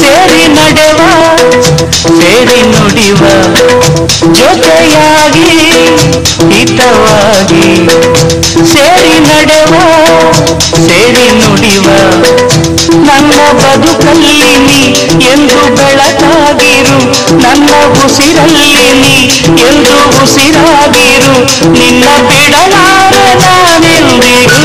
ಸೇರಿ ನಡೆವ, ಸೇರಿ ನುಡಿವ, ಜೊತೆಯಾಗಿ ಹಿತವಾಗಿ ಸೇರಿ ನಡೆವ, ಸೇರಿ ನುಡಿವ. ನನ್ನ ಬದುಕಲ್ಲಿ ನೀ ಎಂದು ಬೆಳಕಾಗಿರು, ನನ್ನ ಉಸಿರಲ್ಲಿ ಎಂದು ಉಸಿರಾಗಿರು, ನಿನ್ನ ಬಿಡಲಾರ ನಾನೆಂದಿಗೂ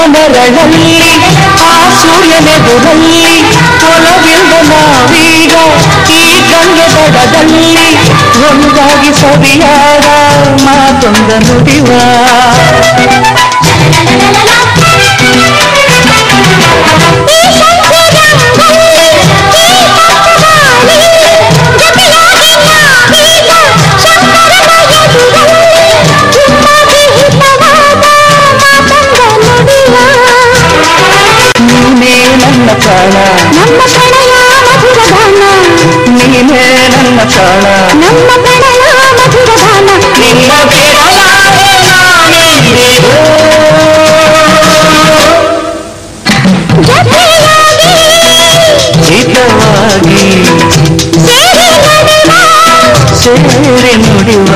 ಬಾಲನೆರಳಲ್ಲಿ ಆ ಸೂರ್ಯನೆದುರಲ್ಲಿ ಕೊಲವಿಲ್ಲ ನಾವೀಗ ಈ ಗಂಗೆ ದಡದಲ್ಲಿ ಒಂದಾಗಿ ಸವಿಯಾರ ಮಾತೊಂದ ನುಡಿವ ಪ್ರಾಣ ನಮ್ಮ ಬೆಳಲ ಮಧುರ ಗಾನ ನಿಮ್ಮ ಬೆರಳ ಹಿತವಾಗಿ ಸೇರಿ ನಡೆವ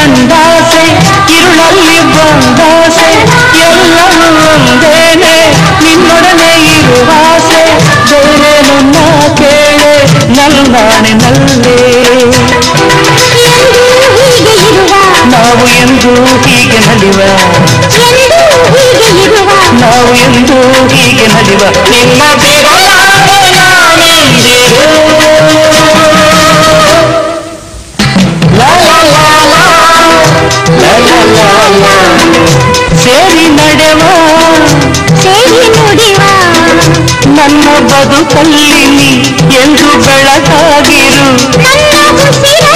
ಕಂಡಾಸೆ ಇರುಳಲ್ಲಿ ಬಂದಾಸೆ ಎಲ್ಲವೂ ಒಂದೇನೆ ನಿನ್ನೊಡನೆ ಇರುವಾಸೆ ಬೇರೆ ನನ್ನ ಕೇಳೆ ಹೀಗೆ ಇರುವ ನಾವು ಎಂದು ಹೀಗೆ ನಲಿವ. ನಾವು ಎಂದು ಹೀಗೆ ನಲಿವ. ನಿಮ್ಮ ಬಿಡಲಾರೆ ಪ್ರೇಮ ಸೇರಿ ನುಡಿವ? ನನ್ನ ಬದುಕಲ್ಲಿ ಎಂದು ಬೆಳಕಾಗಿರು. ನನ್ನ ಉಸಿರ